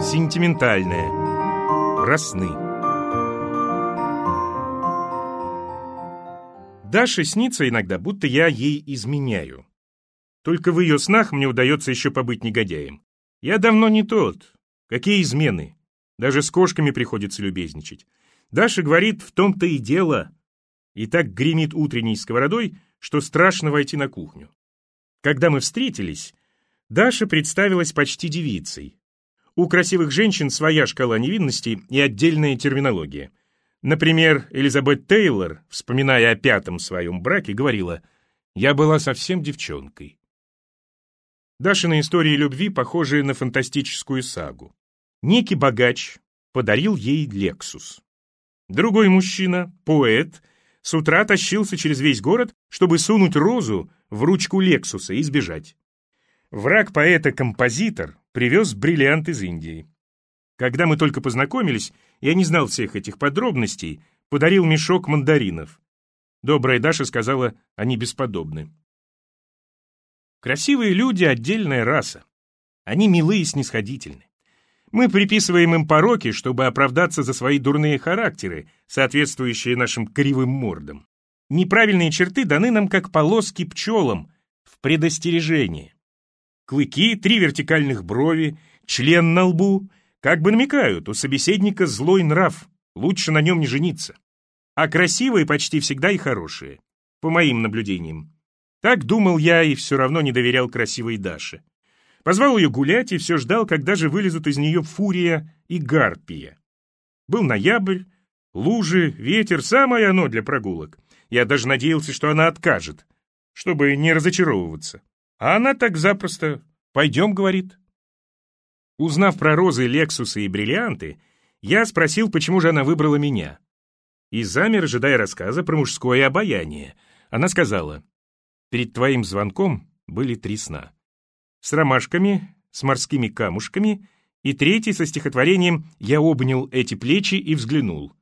Сентиментальная. Про сны. Даше снится иногда, будто я ей изменяю. Только в ее снах мне удается еще побыть негодяем. Я давно не тот. Какие измены? Даже с кошками приходится любезничать. Даша говорит, в том-то и дело. И так гремит утренней сковородой, что страшно войти на кухню. Когда мы встретились, Даша представилась почти девицей. У красивых женщин своя шкала невинности и отдельная терминология. Например, Элизабет Тейлор, вспоминая о пятом своем браке, говорила «Я была совсем девчонкой». Дашины истории любви похожи на фантастическую сагу. Некий богач подарил ей Лексус. Другой мужчина, поэт, с утра тащился через весь город, чтобы сунуть розу в ручку Лексуса и сбежать. Враг поэта-композитор привез бриллиант из Индии. Когда мы только познакомились, я не знал всех этих подробностей, подарил мешок мандаринов. Добрая Даша сказала, они бесподобны. Красивые люди — отдельная раса. Они милые и снисходительны. Мы приписываем им пороки, чтобы оправдаться за свои дурные характеры, соответствующие нашим кривым мордам. Неправильные черты даны нам как полоски пчелам в предостережение. Клыки, три вертикальных брови, член на лбу, как бы намекают, у собеседника злой нрав, лучше на нем не жениться. А красивые почти всегда и хорошие, по моим наблюдениям. Так думал я и все равно не доверял красивой Даше. Позвал ее гулять и все ждал, когда же вылезут из нее фурия и гарпия. Был ноябрь, лужи, ветер, самое оно для прогулок. Я даже надеялся, что она откажет, чтобы не разочаровываться. А она так запросто «пойдем», говорит. Узнав про розы, лексусы и бриллианты, я спросил, почему же она выбрала меня. И замер, ожидая рассказа про мужское обаяние. Она сказала, «Перед твоим звонком были три сна с ромашками, с морскими камушками, и третий со стихотворением «Я обнял эти плечи и взглянул».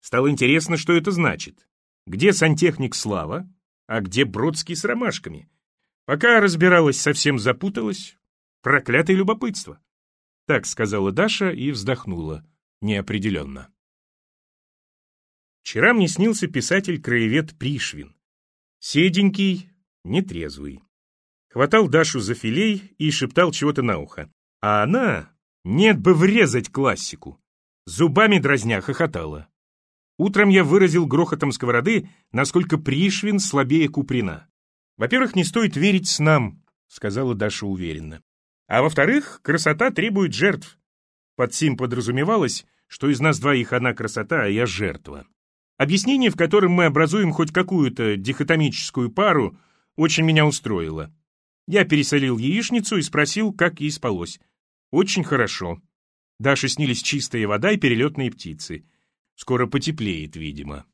Стало интересно, что это значит. Где сантехник Слава, а где Бродский с ромашками? Пока разбиралась, совсем запуталась. Проклятое любопытство. Так сказала Даша и вздохнула неопределенно. Вчера мне снился писатель-краевед Пришвин. Седенький, нетрезвый хватал Дашу за филей и шептал чего-то на ухо. А она, нет бы врезать классику, зубами дразня хохотала. Утром я выразил грохотом сковороды, насколько Пришвин слабее Куприна. «Во-первых, не стоит верить снам», — сказала Даша уверенно. «А во-вторых, красота требует жертв». Под сим подразумевалось, что из нас двоих она красота, а я жертва. Объяснение, в котором мы образуем хоть какую-то дихотомическую пару, очень меня устроило. Я пересолил яичницу и спросил, как ей спалось. Очень хорошо. Даше снились чистая вода и перелетные птицы. Скоро потеплеет, видимо.